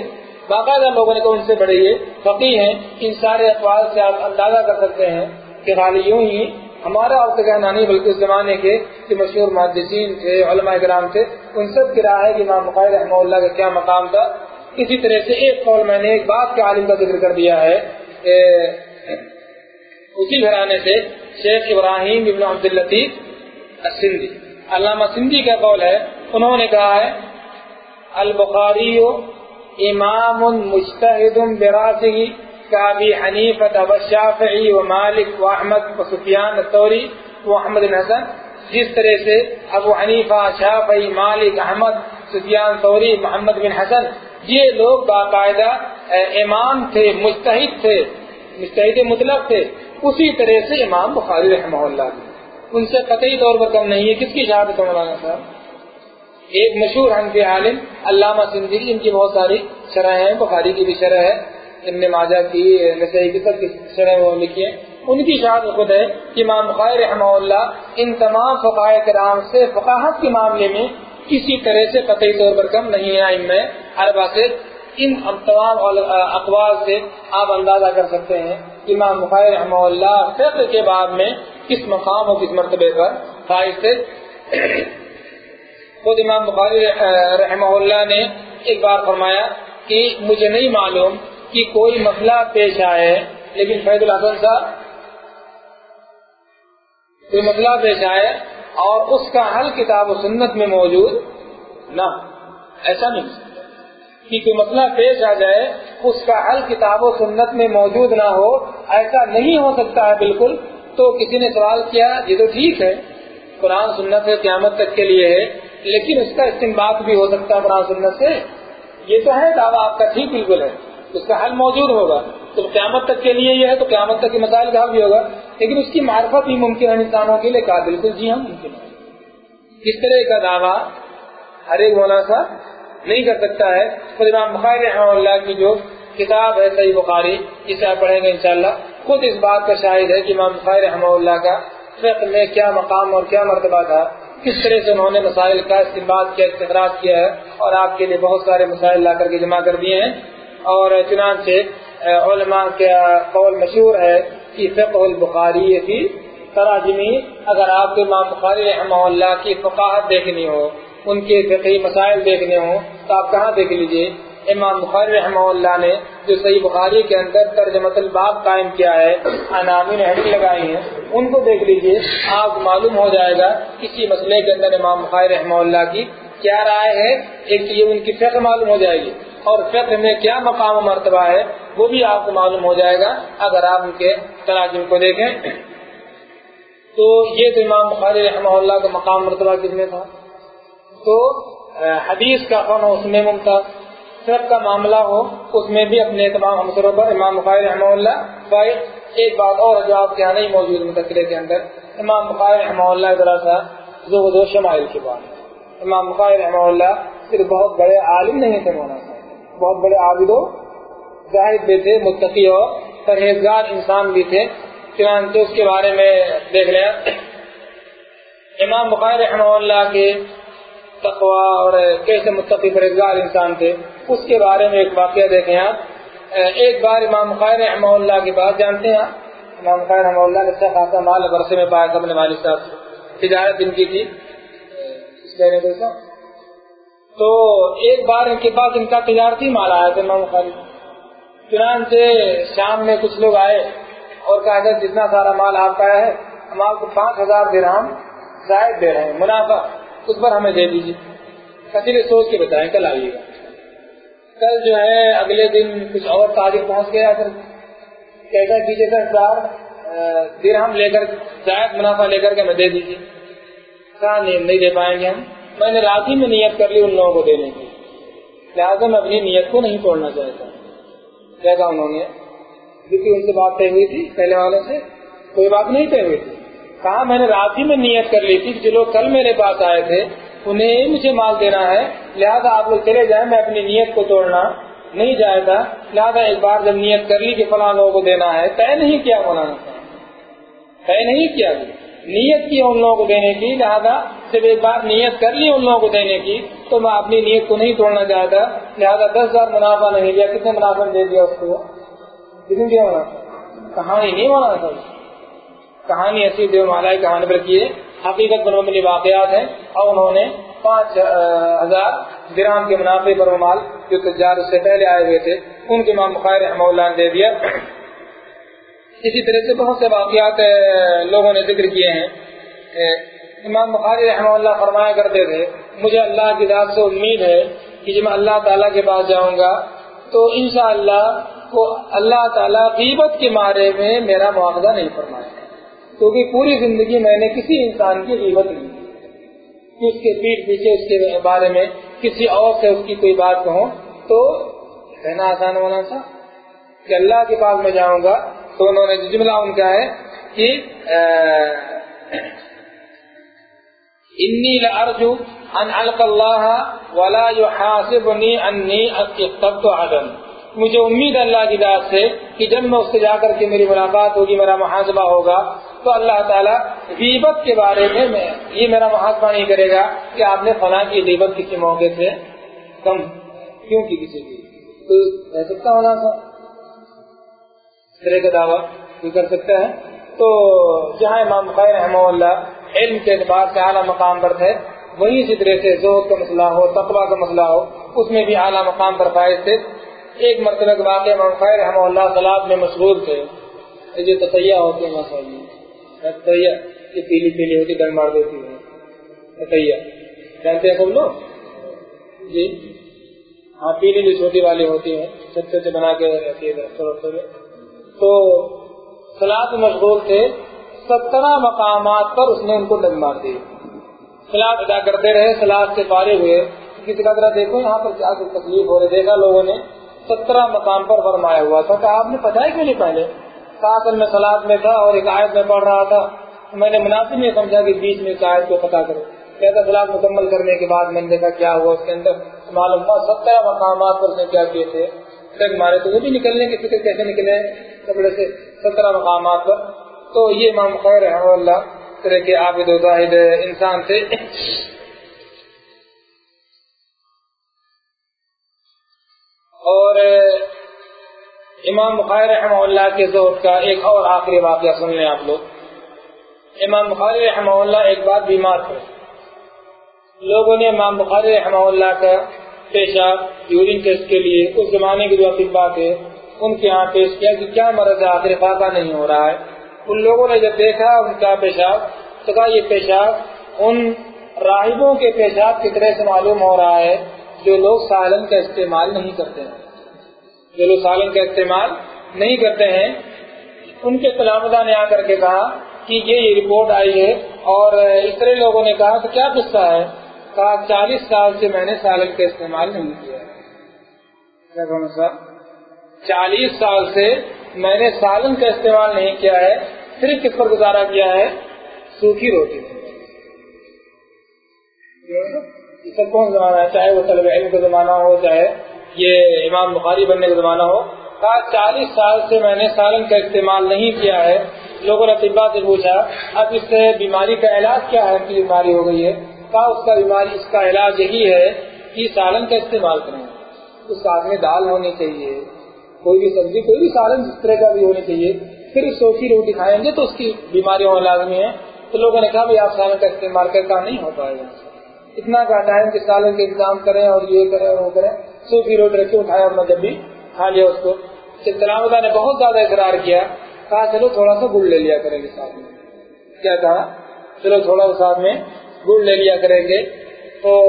باقاعدہ لوگوں نے کہا ان سے بڑے یہ فقی ہیں، ان سارے اخبار سے آپ اندازہ کر سکتے ہیں کہ خالی یوں ہی ہمارا اور تو کہنا نہیں بلکہ اس زمانے کے جو مشہور محدثین تھے، علماء کرام تھے، ان سب کی رائے ہے کہ امام بخاری رحمہ اللہ کا کیا مقام تھا؟ اسی طرح سے ایک قول میں نے ایک بات کے عالم کا ذکر کر دیا ہے اسی گھرانے سے شیخ ابراہیم ابن عبد الطیف سندھی علامہ سندھی کا قول ہے، انہوں نے کہا ہے البخاری امام مشتحد براسی کا بھی حنیفت ابشافعی و مالک و احمد و سفیان الطوری و احمد الحسن جس طرح سے ابو حنیفہ، شافعی، مالک، احمد، سفیان طوری محمد بن حسن، یہ لوگ باقاعدہ امام تھے مستحد تھے مستحد مطلب تھے۔ اسی طرح سے امام بخاری رحمہ اللہ بھی۔ ان سے قطعی طور پر کم نہیں ہے۔ کس کی شہادت مولانا صاحب؟ ایک مشہور حنفی عالم، علامہ سندھی، ان کی بہت ساری شرح ہیں، بخاری کی بھی شرح ہے۔ ابن ماجہ کی نسائی کی سب کی شرح وہ لکھی ہیں ان کی شہادت خود ہے کہ امام بخاری رحمہ اللہ ان تمام فقائے کرام سے فقاہت کے معاملے میں کسی طرح سے قطعی طور پر کم نہیں ہے ان میں اربا سے۔ ان تمام اقوال سے آپ اندازہ کر سکتے ہیں کہ امام بخاری رحمہ اللہ فقہ کے بعد میں کس مقام اور کس مرتبے پر فائز تھے۔ خود امام بخاری رحمہ اللہ نے ایک بار فرمایا کہ مجھے نہیں معلوم کہ کوئی مسئلہ پیش آئے، لیکن فیض الحسن صاحب، کوئی مسئلہ پیش آئے اور اس کا حل کتاب و سنت میں موجود نہ ایسا نہیں۔ کہ کوئی مسئلہ پیش آ جائے، اس کا حل کتاب و سنت میں موجود نہ ہو، ایسا نہیں ہو سکتا ہے بالکل۔ تو کسی نے سوال کیا، یہ تو ٹھیک ہے، قرآن سنت ہے، قیامت تک کے لیے ہے، لیکن اس کا استعمال بھی ہو سکتا ہے قرآن سنت سے۔ یہ تو ہے، دعویٰ آپ کا ٹھیک بالکل ہے۔ اس کا حل موجود ہوگا۔ تو قیامت تک کے لیے یہ ہے، تو قیامت تک کے مسائل کا بھی ہوگا۔ لیکن اس کی معرفت بھی ممکن ہے انسانوں کے لیے کہا بالکل جی ہاں ممکن ہے۔ اس طرح کا دعویٰ ہر ایک مولانا صاحب نہیں کر سکتا ہے۔ خود امام بخاری رحمہ اللہ کی جو کتاب ہے، صحیح بخاری جسے آپ پڑھیں گے انشاءاللہ۔ خود اس بات کا شاہد ہے کہ امام بخاری رحمہ اللہ کا فقہ میں کیا مقام اور کیا مرتبہ تھا۔ کس طرح سے انہوں نے مسائل کا استعمال کیا استخراج کیا ہے۔ اور آپ کے لیے بہت سارے مسائل لا کر کے جمع کر دیے ہیں۔ اور چنانچہ علماء کا قول مشہور ہے کہ فقہ البخاری کی تراجمی، اگر آپ کے امام بخاری رحمہ اللہ کی فقاہت دیکھنی ہو، ان کے فقہی مسائل دیکھنے ہوں، تو آپ کہاں دیکھ لیجیے؟ امام بخاری رحمہ اللہ نے جو صحیح بخاری کے اندر ترجمت الباب قائم کیا ہے انامی نے ہڈی لگائی ہیں، ان کو دیکھ لیجیے، آپ معلوم ہو جائے گا کسی مسئلے کے اندر امام بخاری رحمہ اللہ کی کیا رائے ہے، ایک یہ ان کی فقہ معلوم ہو جائے گی۔ اور فقہ میں کیا مقام و مرتبہ ہے، وہ بھی آپ کو معلوم ہو جائے گا، اگر آپ ان کے تراجم کو دیکھیں۔ تو یہ تو امام بخاری رحمہ اللہ کا مقام مرتبہ کس میں تھا؟ تو حدیث کا فن اس میں ممتاز۔ فقہ کا معاملہ ہو، اس میں بھی اپنے تمام ہمسروں پر امام بخاری رحمہ اللہ بھائی ایک بات اور جو آپ کے یہاں نہیں موجود متکرے کے اندر۔ امام بخاری رحمہ اللہ ذرا سا زہد و شمائل کی بات امام بخاری رحمہ اللہ صرف بہت بڑے عالم نہیں تھے مولانا۔ بہت بڑے عابد و زاہد بھی تھے، متقی اور پرہیزگار انسان بھی تھے۔ چنانچہ اس کے بارے میں دیکھ لیا۔ امام بخاری رحمہ اللہ کے تقوا اور کیسے متقی، پرہیزگار انسان تھے۔ اس کے بارے میں ایک واقعہ دیکھیں آپ۔ ایک بار امام بخاری رحمہ اللہ کی بات جانتے ہیں امام بخاری رحمہ اللہ نے اچھا خاصا مال برسے میں پایا تھا اپنے والد صاحب تجارت ان کی تھی۔ تو ایک بار ان کے پاس ان کا تجارتی مال آیا تھا امام بخاری۔ چنانچہ شام میں کچھ لوگ آئے اور کہا کہ جتنا سارا مال آپ کا ہے، ہم آپ کو پانچ ہزار درہم زائد دے رہے ہیں، منافع، اس پر ہمیں دے دیجیے کثیر سوچ کے بتائیں، کل آئیے گا۔ کل جو ہے، اگلے دن کچھ اور تاریخ پہنچ گیا، پھر کیسا کیجیے سر چار درہم لے کر، زائد منافع لے کر کے ہمیں دے دیجیے کہاں نہیں دے پائیں گے ہم۔ میں نے رات ہی میں نیت کر لی ان لوگوں کو دینے کی۔ لہٰذا میں اپنی نیت کو نہیں توڑنا چاہتا۔ جیسا انہوں نے کیونکہ ان سے بات طے ہوئی تھی، پہلے والوں سے کوئی بات نہیں طے ہوئی تھی۔ کہا، میں نے رات ہی میں نیت کر لی تھی جو لوگ کل میرے پاس آئے تھے، انہیں مجھے مال دینا ہے۔ لہذا آپ لوگ چلے جائیں، میں اپنی نیت کو توڑنا نہیں جائے گا لہٰذا ایک بار جب نیت کر لی کہ فلاں لوگوں کو دینا ہے، طے نہیں کیا مولانا طے نہیں کیا۔ نیت کی ان لوگوں کو دینے کی، لہٰذا جب ایک بار نیت کر لی ان لوگوں کو دینے کی، تو میں اپنی نیت کو نہیں توڑنا چاہتا۔ لہٰذا دس ہزار منافع نہیں دیا کتنے منافع دے دیا اس کو؟ کتنے دیا منافع؟ کہانی نہیں ہونا تھا کہانی ایسی دیو مالا کہانی پر کیے حقیقت بنو ملی واقعات ہیں۔ اور انہوں نے پانچ ہزار گرام کے منافع پر مال جو تجار اس سے پہلے آئے ہوئے تھے، ان کے امام بخاری رحمہ اللہ نے دے دیا۔ اسی طرح سے بہت سے واقعات لوگوں نے ذکر کیے ہیں۔ امام بخاری رحمہ اللہ فرمایا کرتے تھے، مجھے اللہ کی ذات سے امید ہے کہ جب میں اللہ تعالیٰ کے پاس جاؤں گا، تو انشاءاللہ کو اللہ تعالیٰ غیبت کے مارے میں میرا معاوضہ نہیں فرمائے کیونکہ پوری زندگی میں نے کسی انسان کی غیبت نہیں کی۔ اس کے پیٹ پیچھے، اس کے بارے میں کسی اور سے اس کی کوئی بات کہوں، تو کہنا آسان ہونا تھا۔ کہ اللہ کے پاس میں جاؤں گا تو انہوں نے جملہ ان کا ہے کہ انی لارجو ان الق اللہ ولا يحاسبني انی اقتبت عدم مجھے امید اللہ کی ذات سے کہ جب میں اس سے جا کر کے میری ملاقات ہوگی، میرا محاسبہ ہوگا، تو اللہ تعالیٰ غیبت کے بارے میں میں یہ میرا محاسبہ نہیں کرے گا کہ آپ نے فلاں کی غیبت کسی موقع سے کم کیوں کی کسی کی۔ تو سکتا ہونا تھا طرح کا دعویٰ کوئی کر سکتا ہے۔ تو جہاں امام بخیر رحمہ اللہ علم کے اعتبار سے اعلیٰ مقام پر تھے، وہی اسی طرح سے زہد کا مسئلہ ہو تقوا کا مسئلہ ہو، اس میں بھی اعلیٰ مقام پر فائد تھے۔ ایک مرتبہ کے واقع امام بخیر رحمہ اللہ سلاد میں مشغول تھے۔ جو تطیہ ہوتے ہیں مسئلہ تطیہ، یہ پیلی پیلی ہوتی ڈر مار دیتی ہے تطیہ، جانتے ہیں سب لوگ؟ جی۔ ہاں پیلی جو چھوٹی والی ہوتی ہے چھت سے بنا کے رہتی ہے تو سلاد مشغول تھے، سترہ مقامات پر اس نے ان کو ڈنگ مار دی۔ سلاد ادا کرتے رہے سلاد سے پارے ہوئے۔ کسی کا دیکھو، یہاں پر کیا کچھ تکلیف ہو رہی، دیکھا لوگوں نے سترہ مقام پر فرمایا ہوا تھا۔ کہ آپ نے پتا کیوں نہیں پہلے؟ کہا میں سلاد میں تھا اور ایک آیت میں پڑھ رہا تھا۔ میں نے مناسب نہیں سمجھا کہ بیچ میں اس آیت کو پتا کرو کہتا سلاد مکمل کرنے کے بعد میں نے دیکھا کیا ہوا، اس کے اندر معلوم ہوا سترہ مقامات پر اس نے کیا کیے تھے۔ مارے تو وہ بھی نکلنے کی فکر کیسے نکلے۔ کپڑے سے سترہ مقامات پر۔ تو یہ امام خیر ہے اللہ طرح کے عابد و زاہد انسان سے اور امام بخاری رحمہ اللہ کے زور کا ایک اور آخری واقعہ سن لیں آپ لوگ۔ امام بخاری رحمہ اللہ ایک بات بیمار تھے۔ لوگوں نے امام بخاری رحمہ اللہ کا پیشاب یورین ٹیسٹ کے لیے اس زمانے کے جو اطبا تھے ان کے یہاں پیش کیا کہ کیا مرض ہے؟ آخر فاقہ نہیں ہو رہا ہے۔ ان لوگوں نے جب دیکھا ان کا پیشاب، تو کہا یہ پیشاب ان راہبوں کے پیشاب کی طرح سے معلوم ہو رہا ہے جو لوگ سالن کا استعمال نہیں کرتے ہیں۔ جو لوگ سالن کا استعمال نہیں کرتے ہیں۔ ان کے سلامدہ نے آ کر کے کہا کہ یہ یہ رپورٹ آئی ہے اور اس طرح لوگوں نے کہا کہ کیا قصہ ہے؟ کہا، چالیس سال سے میں نے سالن کا استعمال نہیں کیا۔ ہے چالیس سال سے میں نے سالن کا استعمال نہیں کیا ہے، صرف کس پر گزارا کیا ہے، سوکھی روٹی سب کون زمانہ ہے؟ چاہے وہ طلب علم کا زمانہ ہو، چاہے یہ امام بخاری بننے کا زمانہ ہو۔ کہا چالیس سال سے میں نے سالن کا استعمال نہیں کیا ہے۔ لوگوں نے طبا سے پوچھا، اب اس سے بیماری کا علاج کیا ہے؟ کی بیماری ہو گئی ہے۔ کہا، اس کا بیماری، اس کا علاج یہی ہے کہ سالن کا استعمال کریں۔ اس ساتھ میں دال ہونی چاہیے۔ کوئی بھی سبزی، کوئی بھی سالن جس طرح کا بھی ہونی چاہیے، پھر سوکھی روٹی کھائیں گے تو اس کی بیماری ہونا لازمی ہے تو لوگوں نے کہا بھائی آپ سالن کا استعمال کر کا نہیں ہو پائے گا۔ اتنا کا ٹائم کہ سالن کے انتظام کریں اور یہ کریں وہ کریں۔ سوکھی روٹی رکھے اٹھایا اور جب بھی کھا لیا اس کو۔ تلامدہ نے بہت زیادہ اقرار کیا۔ کہا، چلو تھوڑا سا گڑ لے لیا کریں گے ساتھ میں۔ کیا کہا؟ چلو تھوڑا سا ساتھ میں گڑ لے لیا کریں گے۔ تو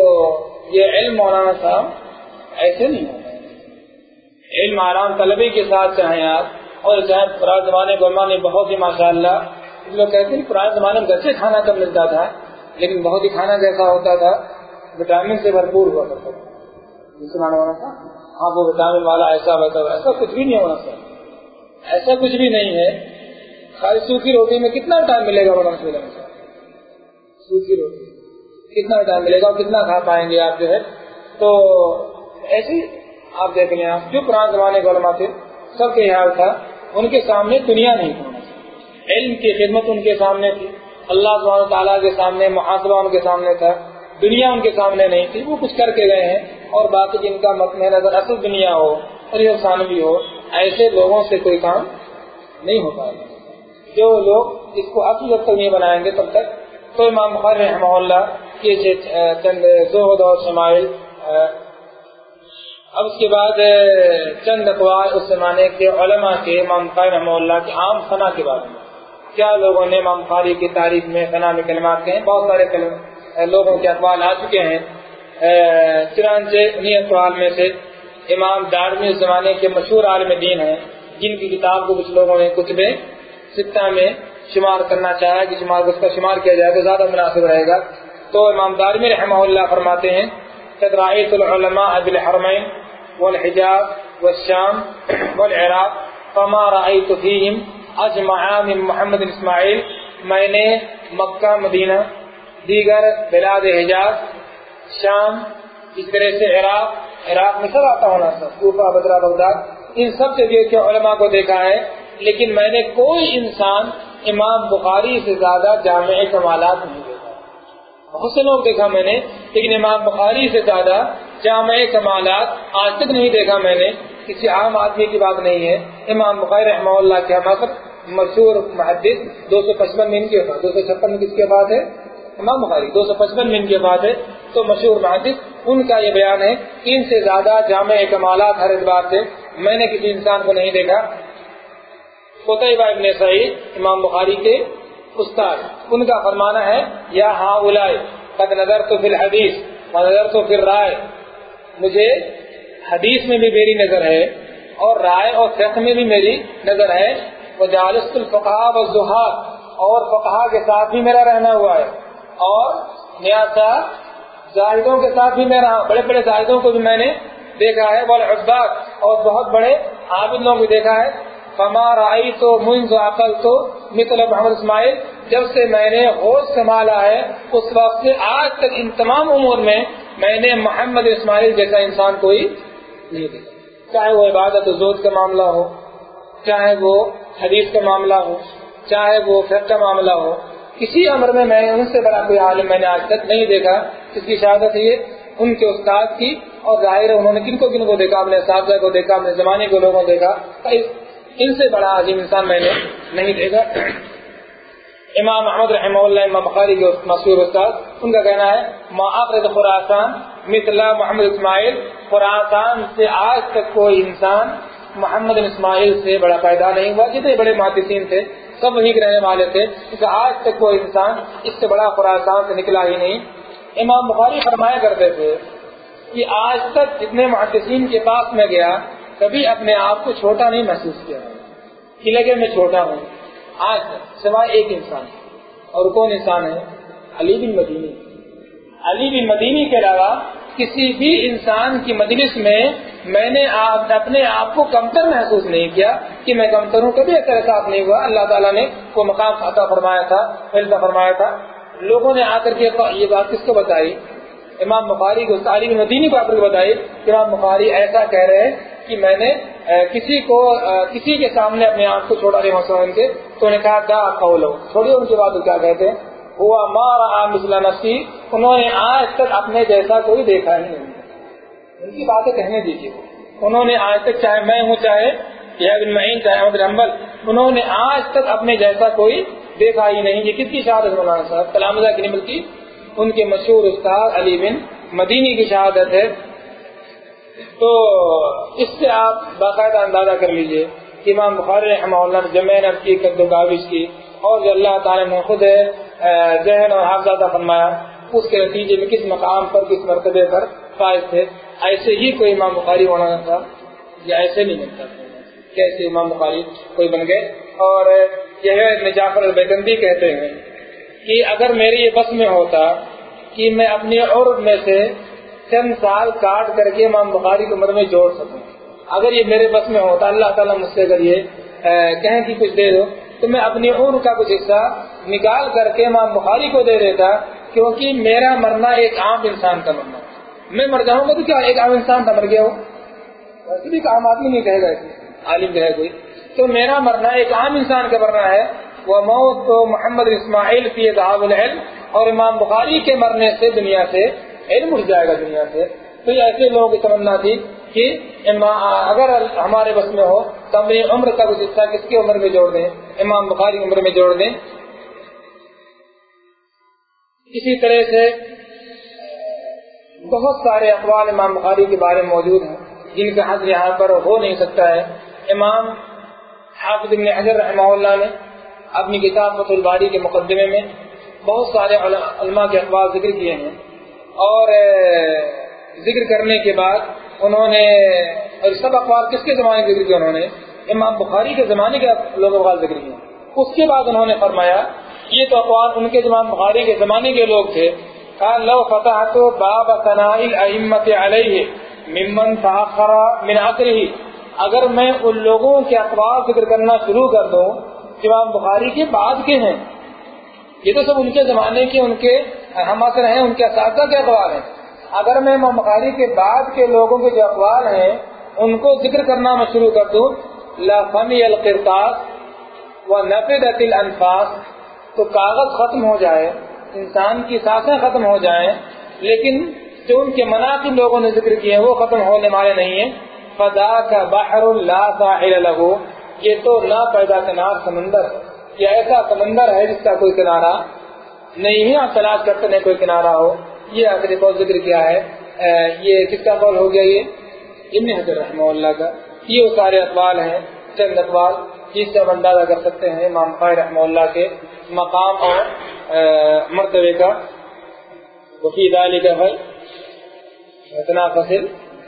یہ علم مولانا صاحب ایسے نہیں ہوتا علم آرام طلبی کے ساتھ چاہیں آپ، اور چاہے پرانے زمانے کو نے بہت ہی ماشاء اللہ لوگ کہتے ہیں پرانے زمانے میں گھر سے کھانا کم ملتا تھا، لیکن بہت ہی کھانا جیسا ہوتا تھا، وٹامن سے بھرپور ہوا کرتا تھا۔ ہونا تھا ہاں وہ وٹامن والا ایسا ویسا ایسا کچھ بھی نہیں ہونا سر ایسا کچھ بھی نہیں ہے۔ خالی سوکھی روٹی میں کتنا ٹائم ملے گا بڑا سولہ سوکھی روٹی۔ کتنا ٹائم ملے گا اور کتنا کھا پائیں گے آپ جو ہے؟ تو ایسے آپ دیکھ لیں آپ، جو پرانے زمانے کے علماء تھے، سب کے حال تھا، ان کے سامنے دنیا نہیں تھی۔ علم کی خدمت ان کے سامنے تھی، اللہ سبحانہ تعالیٰ کے سامنے، محاسبہ ان کے سامنے تھا، دنیا ان کے سامنے نہیں تھی، وہ کچھ کر کے گئے ہیں۔ اور باقی جن کا متن نظر اصل دنیا ہو، اور ثانوی ہو، ایسے لوگوں سے کوئی کام نہیں ہو پائے گا۔ جو لوگ اس کو اصل جب تک نہیں بنائیں گے، تب تک تو امام بخار رحمہ اللہ کے چند زہد اور شمائل اب اس کے بعد چند اقوال اس زمانے کے علماء کے امام قائم رحمہ اللہ کے عام فنا کے بارے میں۔ کیا لوگوں نے امام قاری کی تاریخ میں فنا میں کلمات کہیں بہت سارے لوگوں کے اقوال آ چکے ہیں۔ چنانچہ انہیں اقوال میں سے امام دارمی اس زمانے کے مشہور عالم دین ہیں۔ جن کی کتاب کو کچھ لوگوں نے کتب سطح میں شمار کرنا چاہا کہ شمار، اس کا شمار کیا جائے تو زیادہ مناسب رہے گا۔ تو امام دارمی رحمہ اللہ فرماتے ہیں العلماء بالحرمین والحجاز والشام والعراق فما رأيت فيهم اجمع من محمد اسماعیل میں نے مکہ، مدینہ، دیگر بلاد حجاز، شام، اس طرح سے عراق عراق میں سب آتا ہونا سر کوفہ بدرا بغداد، ان سب جگہ کے علماء کو دیکھا ہے؟ لیکن میں نے کوئی انسان امام بخاری سے زیادہ جامع کمالات نہیں دیکھا۔ بہت سے لوگ دیکھا میں نے، لیکن امام بخاری سے زیادہ جامع کمالات آج تک نہیں دیکھا میں نے، کسی عام آدمی کی بات نہیں ہے۔ امام بخاری رحمہ اللہ کے مشہور محدث دو سو پچپن من کے بعد دو سو چھپن کس کے بعد ہے؟ امام بخاری۔ دو سو پچپن من کے بعد ہے۔ تو مشہور محدث ان کا یہ بیان ہے، ان سے زیادہ جامع کمالات ہر اعتبار سے میں نے کسی انسان کو نہیں دیکھا۔ قطعہ ابن سعید، امام بخاری کے استاد، ان کا فرمانا ہے، یا ہاں اولائے قد نظر تو پھر حدیث نظر تو پھر رائے مجھے حدیث میں بھی میری نظر ہے اور رائے اور فقہ میں بھی میری نظر ہے۔ وہ جالس الفقہ و اور فقہ کے ساتھ بھی میرا رہنا ہوا ہے۔ اور نیاسا زاہدوں کے ساتھ بھی میرا، بڑے بڑے زاہدوں کو بھی میں نے دیکھا ہے۔ بولے عباد اور بہت بڑے عابد لوگوں کو دیکھا ہے۔ کمار آئی تو منز عقل تو مثل محمد اسماعیل، جب سے میں نے ہوش سنبھالا ہے، اس وقت سے آج تک ان تمام عمر میں میں نے محمد اسماعیل جیسا انسان کوئی نہیں دیکھا۔ چاہے وہ عبادت زود کا معاملہ ہو، چاہے وہ حدیث کا معاملہ ہو، چاہے وہ فر کا معاملہ ہو کسی عمر میں میں ان سے بڑا کوئی عالم میں نے آج تک نہیں دیکھا۔ اس کی شہادت یہ ان کے استاد کی اور ظاہر ہے انہوں نے کن کو کن کو دیکھا، اپنے اساتذہ کو دیکھا، اپنے زمانے کو لوگوں کو دیکھا۔ ان سے بڑا عظیم انسان میں نے نہیں دیکھا۔ امام احمد رحمہ اللہ، امام بخاری کے مشہور استاد، ان کا کہنا ہے معافرت خوراسان مثلا محمد اسماعیل. خوراسان سے آج تک کوئی انسان محمد اسماعیل سے بڑا پیدا نہیں ہوا، جتنے بڑے محدثین تھے، سب وہیں رہنے والے تھے آج تک کوئی انسان اس سے بڑا خوراسان سے نکلا ہی نہیں۔ امام بخاری فرمایا کرتے تھے کہ آج تک جتنے محدثین کے پاس میں گیا، کبھی اپنے آپ کو چھوٹا نہیں محسوس کیا۔ لگے میں چھوٹا ہوں۔ آج سوائے ایک انسان اور کون انسان ہے؟ علی بن مدینی۔ علی بن مدینی کے علاوہ کسی بھی انسان کی مجلس میں میں نے اپنے آپ کو کمتر محسوس نہیں کیا کہ میں کمتر ہوں، کبھی ایسا احساس نہیں ہوا۔ اللہ تعالیٰ نے وہ مقام عطا فرمایا تھا فرمایا تھا۔ لوگوں نے آ کر کے یہ بات کس کو بتائی؟ امام بخاری کو تعلیم مدینی کو آ کر کے بتائی کہ امام بخاری ایسا کہہ رہے ہیں کہ میں نے کسی کو کسی کے سامنے اپنے آپ کو چھوڑا نہیں ہو ان کے، تو نے کہا، دا قولو. چھوڑیے ان کے بعد کیا کہتے ہیں؟ ہوا مارا مثلا نفسی. انہوں نے آج تک اپنے جیسا کوئی دیکھا ہی نہیں ان کی باتیں کہنے دیجیے انہوں نے آج تک چاہے میں ہوں، چاہے معین، چاہے احمد رحمل انہوں نے آج تک اپنے جیسا کوئی دیکھا ہی نہیں۔ یہ کس کی شہادت مولانا صاحب؟ کلامزہ کی کی۔ ان کے مشہور استاد علی بن مدینی کی شہادت ہے۔ تو اس سے آپ باقاعدہ اندازہ کر لیجیے کہ امام بخاری رحمہ اللہ نے جمع نب کی، قد کاوش کی اور جو اللہ تعالیٰ نے خود ذہن اور حافظہ فرمایا، اس کے نتیجے میں کس مقام پر، کس مرتبے پر فائز تھے۔ ایسے ہی کوئی امام بخاری ہونا تھا، یا ایسے نہیں بنتا کیسے امام بخاری کوئی بن گئے۔ اور یہ جعفر البیکندی کہتے ہیں کہ اگر میری یہ بس میں ہوتا کہ میں اپنی عورت میں سے چند سال کاٹ کر کے امام بخاری کی عمر میں جوڑ سکوں۔ اگر یہ میرے بس میں ہوتا، اللہ تعالیٰ مجھ سے اگر یہ کہیں کہ کچھ دے دو، تو میں اپنی عمر کا کچھ حصہ نکال کر کے امام بخاری کو دے دیتا، کیونکہ میرا مرنا ایک عام انسان کا مرنا۔ میں مر جاؤں گا تو کیا ایک عام انسان کا مر گیا ہو ویسے بھی عام آدمی نہیں کہے گا، عالم کہے کوئی۔ تو میرا مرنا ایک عام انسان کا مرنا ہے۔ وہ موت تو محمد اسماعیل کی العلم۔ اور امام بخاری کے مرنے سے دنیا سے علم اٹھ جائے گا دنیا سے۔ تو یہ ایسے لوگوں کی تمنا تھی کہ اگر ہمارے بس میں ہو، تو ہم عمر کا کچھ حصہ کس کی عمر میں جوڑ دیں؟ امام بخاری عمر میں جوڑ دیں۔ اسی طرح سے بہت سارے اقوال امام بخاری کے بارے میں موجود ہیں، جن کا حضر یہاں پر ہو نہیں سکتا ہے۔ امام حافظ ابن حجر رحمہ اللہ نے اپنی کتاب فت الباری کے مقدمے میں بہت سارے علماء کے اخبار ذکر کیے ہیں۔ اور ذکر کرنے کے بعد انہوں نے، اور سب اخبار کس کے زمانے ذکر کیا انہوں نے؟ امام بخاری کے زمانے کے لوگ اخبار ذکر کیے۔ اس کے بعد انہوں نے فرمایا، یہ تو اخبار ان کے امام بخاری کے زمانے کے لوگ تھے۔ لو فتح تو باب امت علیہ ممن تاخر من ہی اگر میں ان لوگوں کے اخبار ذکر کرنا شروع کر دوں امام بخاری کے بعد کے ہیں۔ یہ تو سب ان کے زمانے کے، ان کے ہم اثر ہیں، ان کے اساتذہ کے اخبار ہیں اگر میں امام بخاری کے بعد کے لوگوں کے جو اخبار ہیں، ان کو ذکر کرنا میں شروع کر دوں۔ لفنی القرطاس و نفید الانفاس۔ تو کاغذ ختم ہو جائے، انسان کی سانسیں ختم ہو جائیں، لیکن جو ان کے مناسب لوگوں نے ذکر کیے ہیں، وہ ختم ہونے والے نہیں ہیں۔ فضا کا بحر اللہ ساحل لگو یہ تو نہ پیدا کنار سمندر۔ یہ ایسا سمندر ہے جس کا کوئی کنارہ نہیں ہے آپ تلاش کرتے نہیں کوئی کنارہ ہو۔ یہ آخری قول ذکر کیا ہے۔ یہ کس کا قول ہو گیا یہ؟ جی، ابن حضر رحمہ اللہ کا۔ یہ وہ سارے اقوال ہیں، چند اقوال جس سے ہم اندازہ کر سکتے ہیں امام خیر رحمہ اللہ کے مقام اور مرتبے کا۔ وفی دالی کا ہے اتنا فصل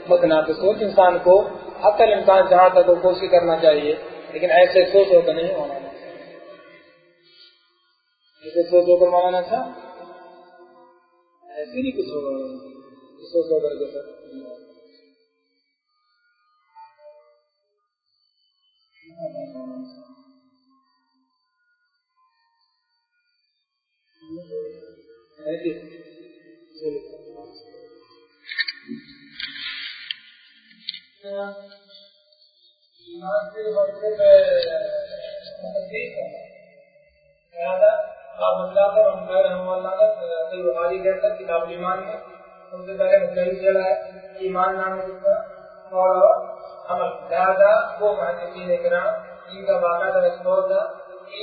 متنا سوچ انسان کو عقل انسان جہاں تک وہ کوشش کرنا چاہیے، لیکن ایسے سوچ ہو کر نہیں۔ ہونا جیسے سو سو کر مانا تھا ایسے نہیں کچھ ہوگا سو سو کر کے سر کتاب ایمان میں سب سے پہلے مختلف چلا ہے ایمان نام ہے اس کا، اور عمل۔ زیادہ وہ محدثین اکرام جن کا باقاعدہ رسول تھا کہ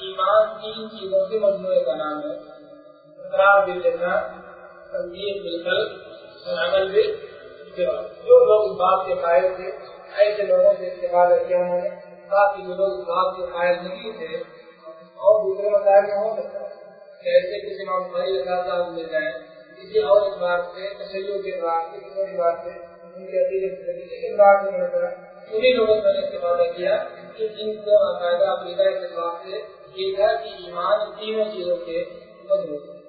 ایمان تین چیزوں سے مجموعے کا نام ہے۔ اقرار باللسان تصدیق بالقلب اور عمل بالجواب جو لوگ اس بات کے قائل تھے، ایسے لوگوں سے استفادہ کیا انہوں نے، تاکہ جو لوگ اس بات کے قائل نہیں تھے، اور دوسرے مسائل میں ہو سکتا جیسے کسی امام بھائی صاحب مل جائیں، کسی اور اس بات سے تشریح کے بعد کسی اور بات سے، ان کے عقیدے سے بات نہیں ہوتا۔ انہیں لوگوں نے استفادہ کیا کہ جن کو باقاعدہ عقیدہ کے بعد سے یہ تھا کہ ایمان تینوں چیزوں کے مضبوط ہے